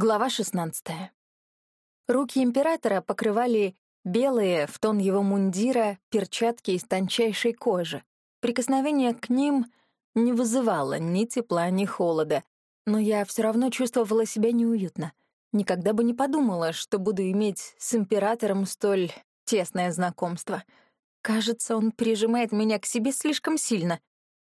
Глава 16. Руки императора покрывали белые, в тон его мундира, перчатки из тончайшей кожи. Прикосновение к ним не вызывало ни тепла, ни холода, но я все равно чувствовала себя неуютно. Никогда бы не подумала, что буду иметь с императором столь тесное знакомство. Кажется, он прижимает меня к себе слишком сильно.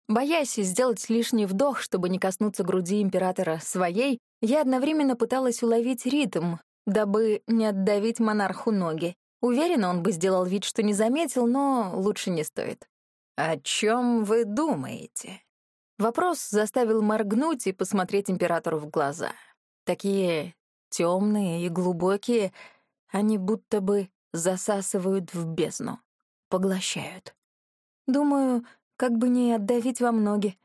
Боясь сделать лишний вдох, чтобы не коснуться груди императора своей, я одновременно пыталась уловить ритм, дабы не отдавить монарху ноги. Уверена, он бы сделал вид, что не заметил, но лучше не стоит. «О чем вы думаете?» Вопрос заставил моргнуть и посмотреть императору в глаза. Такие темные и глубокие, они будто бы засасывают в бездну, поглощают. Думаю, как бы не отдавить вам ноги,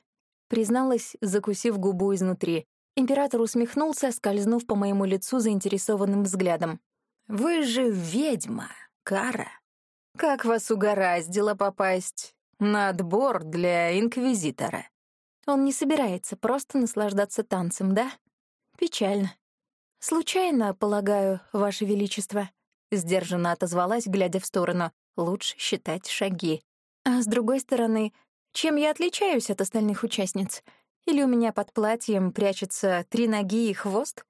призналась, закусив губу изнутри. Император усмехнулся, скользнув по моему лицу заинтересованным взглядом. «Вы же ведьма, Кара. Как вас угораздило попасть на отбор для инквизитора?» Он не собирается просто наслаждаться танцем, да? Печально. «Случайно, полагаю, Ваше Величество», — сдержанно отозвалась, глядя в сторону. «Лучше считать шаги. А с другой стороны, чем я отличаюсь от остальных участниц? Или у меня под платьем прячутся три ноги и хвост?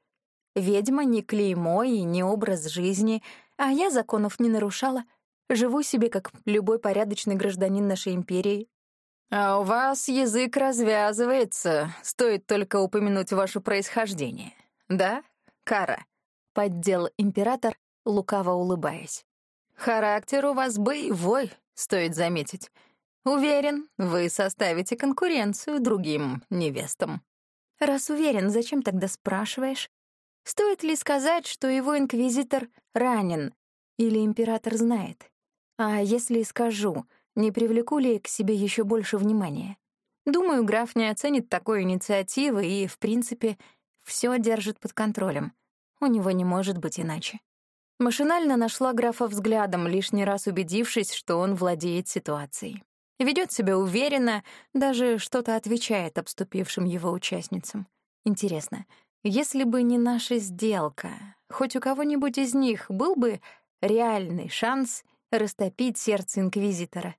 Ведьма не клеймо и не образ жизни, а я законов не нарушала. Живу себе, как любой порядочный гражданин нашей империи. А у вас язык развязывается, стоит только упомянуть ваше происхождение. Да, Кара? Поддел император, лукаво улыбаясь. Характер у вас боевой, стоит заметить. Уверен, вы составите конкуренцию другим невестам. Раз уверен, зачем тогда спрашиваешь? Стоит ли сказать, что его инквизитор ранен? Или император знает? А если скажу, не привлеку ли к себе еще больше внимания? Думаю, граф не оценит такой инициативы и, в принципе, все держит под контролем. У него не может быть иначе. Машинально нашла графа взглядом, лишний раз убедившись, что он владеет ситуацией. Ведет себя уверенно, даже что-то отвечает обступившим его участницам. Интересно, если бы не наша сделка, хоть у кого-нибудь из них был бы реальный шанс растопить сердце Инквизитора?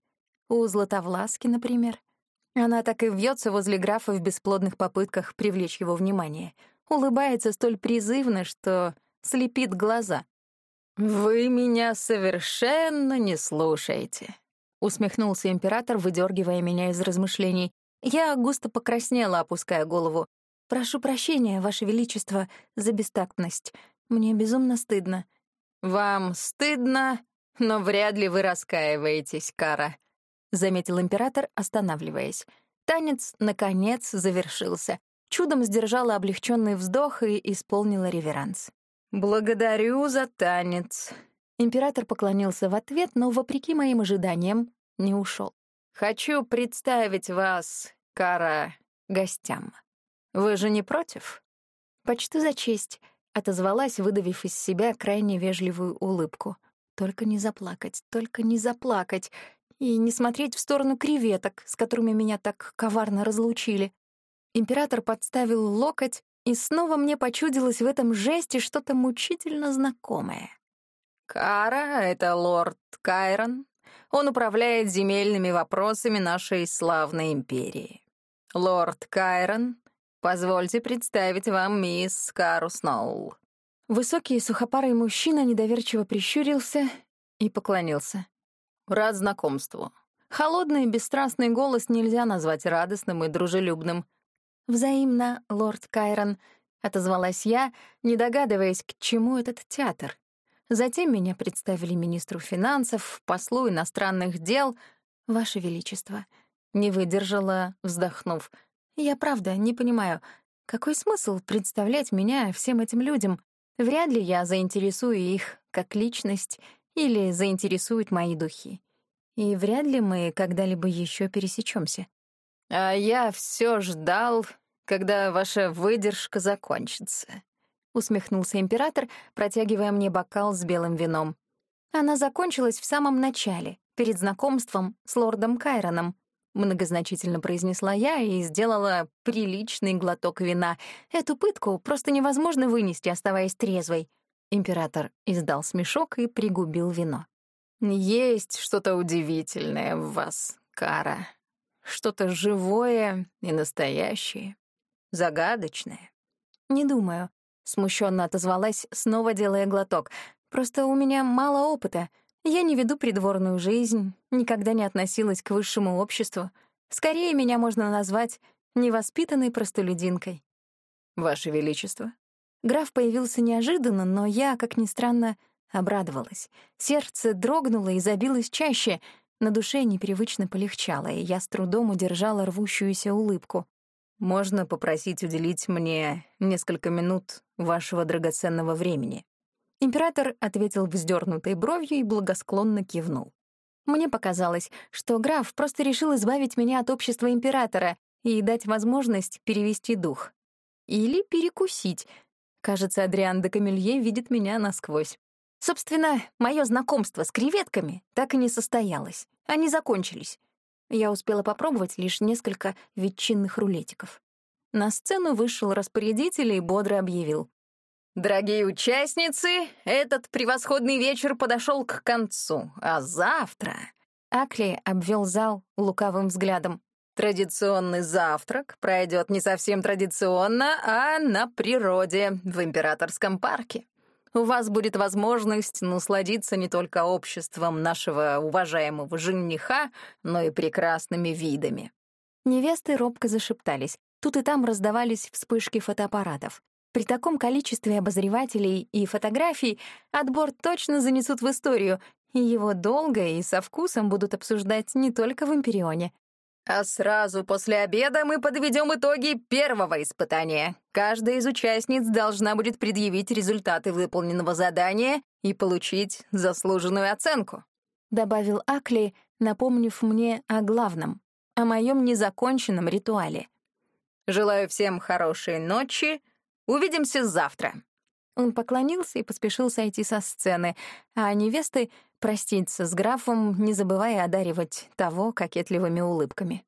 У Златовласки, например? Она так и вьется возле графа в бесплодных попытках привлечь его внимание. Улыбается столь призывно, что слепит глаза. «Вы меня совершенно не слушаете», — усмехнулся император, выдергивая меня из размышлений. Я густо покраснела, опуская голову. «Прошу прощения, Ваше Величество, за бестактность. Мне безумно стыдно». «Вам стыдно, но вряд ли вы раскаиваетесь, Кара», — заметил император, останавливаясь. Танец, наконец, завершился. Чудом сдержала облегченный вздох и исполнила реверанс. «Благодарю за танец», Император поклонился в ответ, но, вопреки моим ожиданиям, не ушел. «Хочу представить вас, Кара, гостям. Вы же не против?» «Почту за честь», — отозвалась, выдавив из себя крайне вежливую улыбку. «Только не заплакать, только не заплакать и не смотреть в сторону креветок, с которыми меня так коварно разлучили». Император подставил локоть, и снова мне почудилось в этом жесте что-то мучительно знакомое. Кара — это лорд Кайрон. Он управляет земельными вопросами нашей славной империи. Лорд Кайрон, позвольте представить вам мисс Кару Сноул». Высокий сухопарый мужчина недоверчиво прищурился и поклонился. «Рад знакомству». Холодный бесстрастный голос нельзя назвать радостным и дружелюбным. «Взаимно, лорд Кайрон», — отозвалась я, не догадываясь, к чему этот театр. Затем меня представили министру финансов, послу иностранных дел. Ваше Величество. Не выдержала, вздохнув. Я правда не понимаю, какой смысл представлять меня всем этим людям? Вряд ли я заинтересую их как личность или заинтересуют мои духи. И вряд ли мы когда-либо еще пересечемся. А я все ждал, когда ваша выдержка закончится усмехнулся император, протягивая мне бокал с белым вином. Она закончилась в самом начале, перед знакомством с лордом Кайроном. многозначительно произнесла я и сделала приличный глоток вина. Эту пытку просто невозможно вынести, оставаясь трезвой. Император издал смешок и пригубил вино. «Есть что-то удивительное в вас, Кара. Что-то живое и настоящее, загадочное». «Не думаю», — смущенно отозвалась, снова делая глоток. «Просто у меня мало опыта. Я не веду придворную жизнь, никогда не относилась к высшему обществу. Скорее, меня можно назвать невоспитанной простолюдинкой». «Ваше Величество?» Граф появился неожиданно, но я, как ни странно, обрадовалась. Сердце дрогнуло и забилось чаще, на душе непривычно полегчало, и я с трудом удержала рвущуюся улыбку. «Можно попросить уделить мне несколько минут вашего драгоценного времени?» Император ответил вздернутой бровью и благосклонно кивнул. Мне показалось, что граф просто решил избавить меня от общества императора и дать возможность перевести дух. Или перекусить. Кажется, Адриан де Камелье видит меня насквозь. Собственно, мое знакомство с креветками так и не состоялось. Они закончились. Я успела попробовать лишь несколько ветчинных рулетиков. На сцену вышел распорядитель и бодро объявил. Дорогие участницы, этот превосходный вечер подошел к концу, а завтра... Акли обвел зал лукавым взглядом. Традиционный завтрак пройдет не совсем традиционно, а на природе, в императорском парке. У вас будет возможность насладиться не только обществом нашего уважаемого жениха, но и прекрасными видами. Невесты робко зашептались. Тут и там раздавались вспышки фотоаппаратов. При таком количестве обозревателей и фотографий отбор точно занесут в историю, и его долго и со вкусом будут обсуждать не только в Империоне. А сразу после обеда мы подведем итоги первого испытания. Каждая из участниц должна будет предъявить результаты выполненного задания и получить заслуженную оценку», — добавил Акли, напомнив мне о главном, о моем незаконченном ритуале. «Желаю всем хорошей ночи Увидимся завтра». Он поклонился и поспешил сойти со сцены, а невесты проститься с графом, не забывая одаривать того кокетливыми улыбками.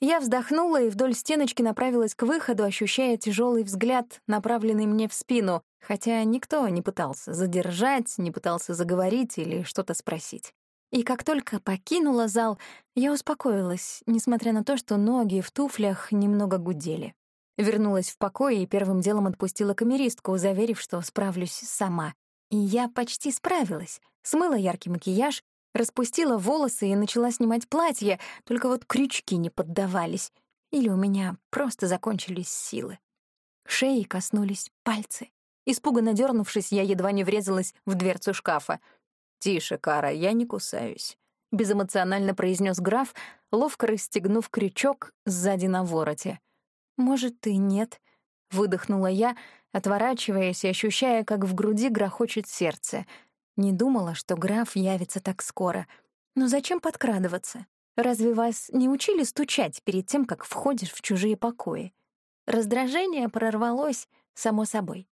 Я вздохнула и вдоль стеночки направилась к выходу, ощущая тяжелый взгляд, направленный мне в спину, хотя никто не пытался задержать, не пытался заговорить или что-то спросить. И как только покинула зал, я успокоилась, несмотря на то, что ноги в туфлях немного гудели. Вернулась в покой и первым делом отпустила камеристку, заверив, что справлюсь сама. И я почти справилась. Смыла яркий макияж, распустила волосы и начала снимать платье, только вот крючки не поддавались. Или у меня просто закончились силы. Шеи коснулись пальцы. Испуганно дернувшись, я едва не врезалась в дверцу шкафа. «Тише, Кара, я не кусаюсь», — безэмоционально произнес граф, ловко расстегнув крючок сзади на вороте. «Может, и нет», — выдохнула я, отворачиваясь и ощущая, как в груди грохочет сердце. Не думала, что граф явится так скоро. Но зачем подкрадываться? Разве вас не учили стучать перед тем, как входишь в чужие покои? Раздражение прорвалось само собой.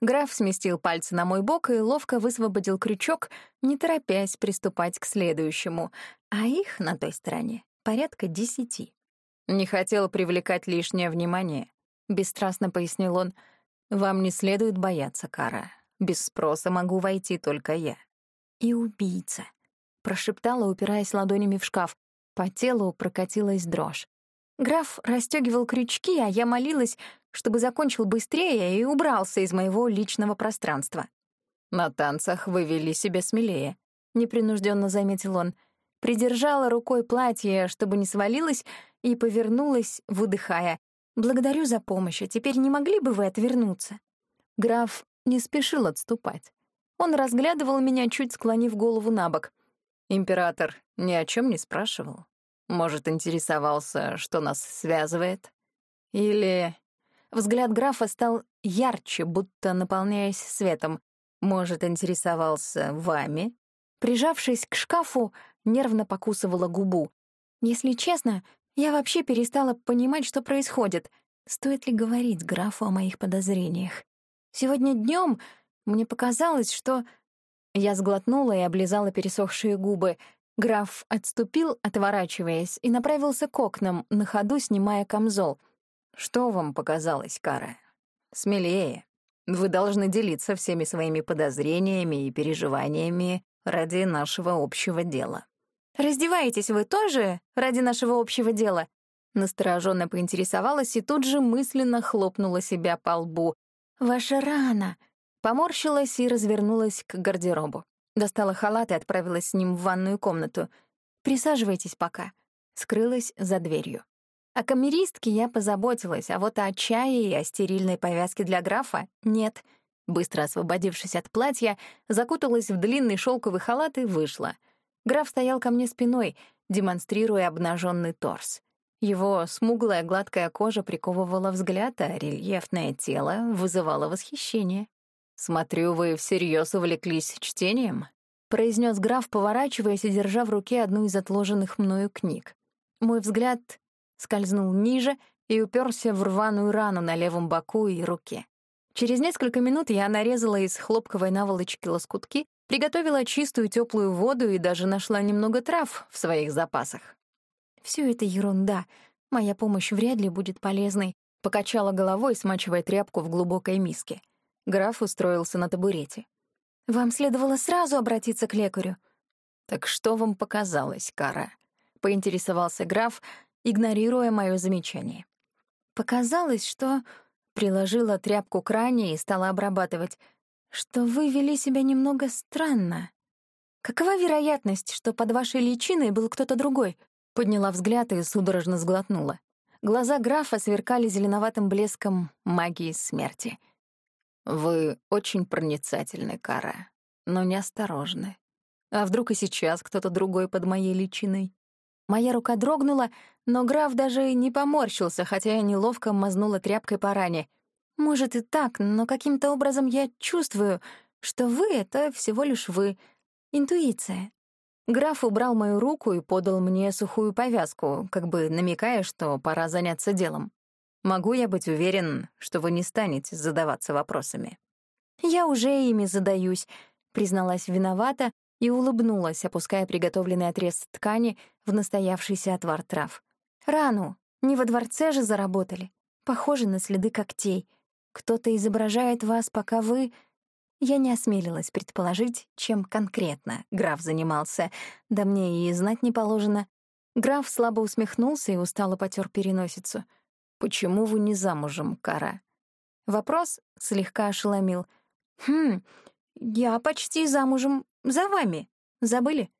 Граф сместил пальцы на мой бок и ловко высвободил крючок, не торопясь приступать к следующему, а их на той стороне порядка десяти. «Не хотел привлекать лишнее внимание», — бесстрастно пояснил он. «Вам не следует бояться, Кара. Без спроса могу войти только я». «И убийца», — прошептала, упираясь ладонями в шкаф. По телу прокатилась дрожь. Граф расстегивал крючки, а я молилась, чтобы закончил быстрее и убрался из моего личного пространства. «На танцах вы вели себя смелее», — непринужденно заметил он. Придержала рукой платье, чтобы не свалилось, и повернулась, выдыхая. «Благодарю за помощь, а теперь не могли бы вы отвернуться?» Граф не спешил отступать. Он разглядывал меня, чуть склонив голову на бок. «Император ни о чем не спрашивал. Может, интересовался, что нас связывает? Или...» Взгляд графа стал ярче, будто наполняясь светом. «Может, интересовался вами?» Прижавшись к шкафу, нервно покусывала губу. Если честно, я вообще перестала понимать, что происходит. Стоит ли говорить графу о моих подозрениях? Сегодня днем мне показалось, что... Я сглотнула и облизала пересохшие губы. Граф отступил, отворачиваясь, и направился к окнам, на ходу снимая камзол. «Что вам показалось, Кара? Смелее. Вы должны делиться всеми своими подозрениями и переживаниями ради нашего общего дела». «Раздеваетесь вы тоже ради нашего общего дела?» Настороженно поинтересовалась и тут же мысленно хлопнула себя по лбу. «Ваша рана!» Поморщилась и развернулась к гардеробу. Достала халат и отправилась с ним в ванную комнату. «Присаживайтесь пока». Скрылась за дверью. О камеристке я позаботилась, а вот о чае и о стерильной повязке для графа — нет. Быстро освободившись от платья, закуталась в длинный шелковый халат и вышла. Граф стоял ко мне спиной, демонстрируя обнаженный торс. Его смуглая гладкая кожа приковывала взгляд, а рельефное тело вызывало восхищение. «Смотрю, вы всерьез увлеклись чтением?» — произнес граф, поворачиваясь и держа в руке одну из отложенных мною книг. Мой взгляд скользнул ниже и уперся в рваную рану на левом боку и руке. Через несколько минут я нарезала из хлопковой наволочки лоскутки, приготовила чистую теплую воду и даже нашла немного трав в своих запасах. Все это ерунда. Моя помощь вряд ли будет полезной. Покачала головой, смачивая тряпку в глубокой миске. Граф устроился на табурете. «Вам следовало сразу обратиться к лекарю». «Так что вам показалось, Кара?» — поинтересовался граф, игнорируя мое замечание. «Показалось, что...» — приложила тряпку к ране и стала обрабатывать, что вы вели себя немного странно. Какова вероятность, что под вашей личиной был кто-то другой? Подняла взгляд и судорожно сглотнула. Глаза графа сверкали зеленоватым блеском магии смерти. «Вы очень проницательны, Кара, но неосторожны. А вдруг и сейчас кто-то другой под моей личиной?» Моя рука дрогнула, но граф даже не поморщился, хотя я неловко мазнула тряпкой по ране. «Может и так, но каким-то образом я чувствую, что вы — это всего лишь вы. Интуиция». Граф убрал мою руку и подал мне сухую повязку, как бы намекая, что пора заняться делом. Могу я быть уверен, что вы не станете задаваться вопросами? Я уже ими задаюсь, призналась виновата и улыбнулась, опуская приготовленный отрез ткани в настоявшийся отвар трав. Рану. Не во дворце же заработали. Похоже на следы когтей. Кто-то изображает вас, пока вы... Я не осмелилась предположить, чем конкретно граф занимался, да мне и знать не положено. Граф слабо усмехнулся и устало потер переносицу — «Почему вы не замужем, Кара?» Вопрос слегка ошеломил. «Хм, я почти замужем за вами. Забыли?»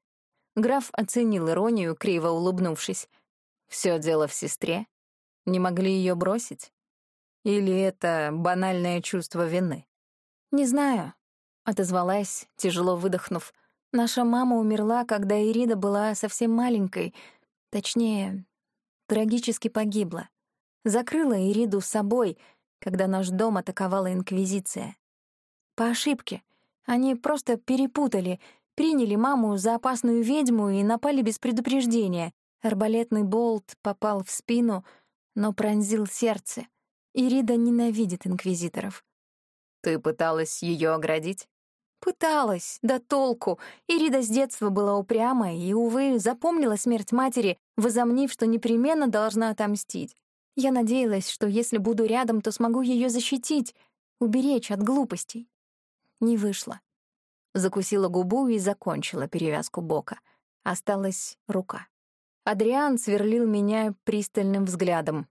Граф оценил иронию, криво улыбнувшись. Все дело в сестре. Не могли ее бросить? Или это банальное чувство вины?» «Не знаю», — отозвалась, тяжело выдохнув. «Наша мама умерла, когда Ирида была совсем маленькой. Точнее, трагически погибла закрыла Ириду с собой, когда наш дом атаковала Инквизиция. По ошибке. Они просто перепутали, приняли маму за опасную ведьму и напали без предупреждения. Арбалетный болт попал в спину, но пронзил сердце. Ирида ненавидит инквизиторов. «Ты пыталась ее оградить?» Пыталась, да толку. Ирида с детства была упряма и, увы, запомнила смерть матери, возомнив, что непременно должна отомстить. Я надеялась, что если буду рядом, то смогу ее защитить, уберечь от глупостей. Не вышло. Закусила губу и закончила перевязку бока. Осталась рука. Адриан сверлил меня пристальным взглядом.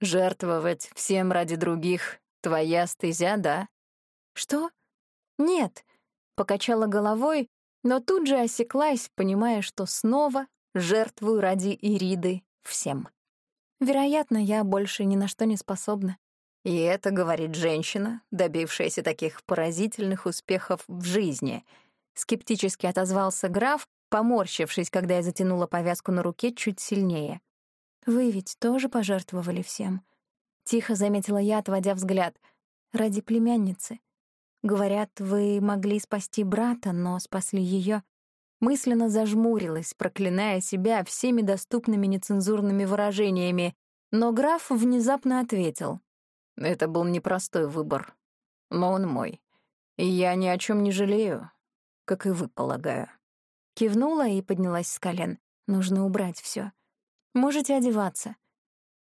«Жертвовать всем ради других — твоя стезя, да?» «Что?» «Нет», — покачала головой, но тут же осеклась, понимая, что снова жертвую ради Ириды всем. Вероятно, я больше ни на что не способна. И это говорит женщина, добившаяся таких поразительных успехов в жизни. Скептически отозвался граф, поморщившись, когда я затянула повязку на руке чуть сильнее. «Вы ведь тоже пожертвовали всем?» Тихо заметила я, отводя взгляд. «Ради племянницы. Говорят, вы могли спасти брата, но спасли ее. Мысленно зажмурилась, проклиная себя всеми доступными нецензурными выражениями, но граф внезапно ответил. «Это был непростой выбор, но он мой. И я ни о чем не жалею, как и вы, полагаю». Кивнула и поднялась с колен. Нужно убрать все. Можете одеваться.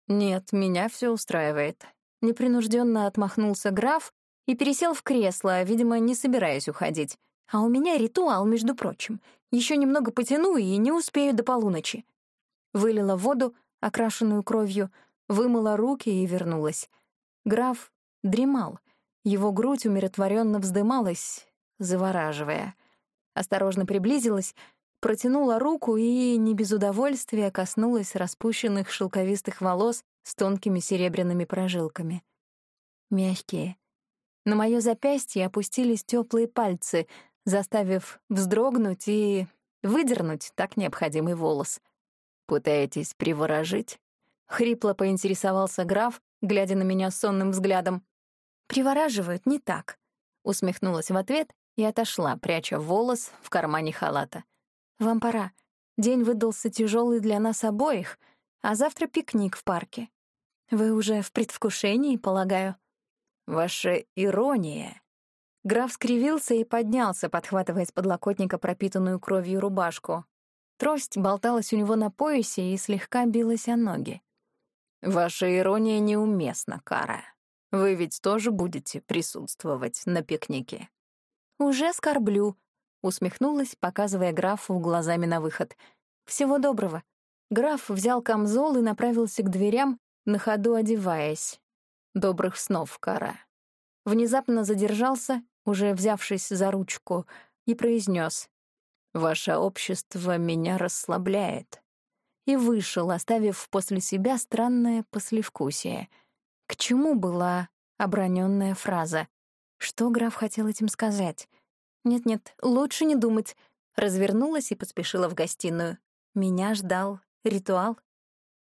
Нет, меня все устраивает. Непринужденно отмахнулся граф и пересел в кресло, видимо, не собираясь уходить. А у меня ритуал, между прочим. Еще немного потяну и не успею до полуночи. Вылила воду, окрашенную кровью, вымыла руки и вернулась. Граф дремал. Его грудь умиротворенно вздымалась, завораживая. Осторожно приблизилась, протянула руку и, не без удовольствия, коснулась распущенных шелковистых волос с тонкими серебряными прожилками. Мягкие. На моё запястье опустились теплые пальцы, заставив вздрогнуть и выдернуть так необходимый волос. «Пытаетесь приворожить?» — хрипло поинтересовался граф, глядя на меня сонным взглядом. «Привораживают не так», — усмехнулась в ответ и отошла, пряча волос в кармане халата. «Вам пора. День выдался тяжелый для нас обоих, а завтра пикник в парке. Вы уже в предвкушении, полагаю?» «Ваша ирония». Граф скривился и поднялся, подхватывая с подлокотника пропитанную кровью рубашку. Трость болталась у него на поясе и слегка билась о ноги. «Ваша ирония неуместна, Кара. Вы ведь тоже будете присутствовать на пикнике». «Уже скорблю», — усмехнулась, показывая графу глазами на выход. «Всего доброго». Граф взял камзол и направился к дверям, на ходу одеваясь. «Добрых снов, Кара». Внезапно задержался, уже взявшись за ручку, и произнес: «Ваше общество меня расслабляет». И вышел, оставив после себя странное послевкусие. К чему была оброненная фраза? Что граф хотел этим сказать? Нет-нет, лучше не думать. Развернулась и поспешила в гостиную. Меня ждал ритуал.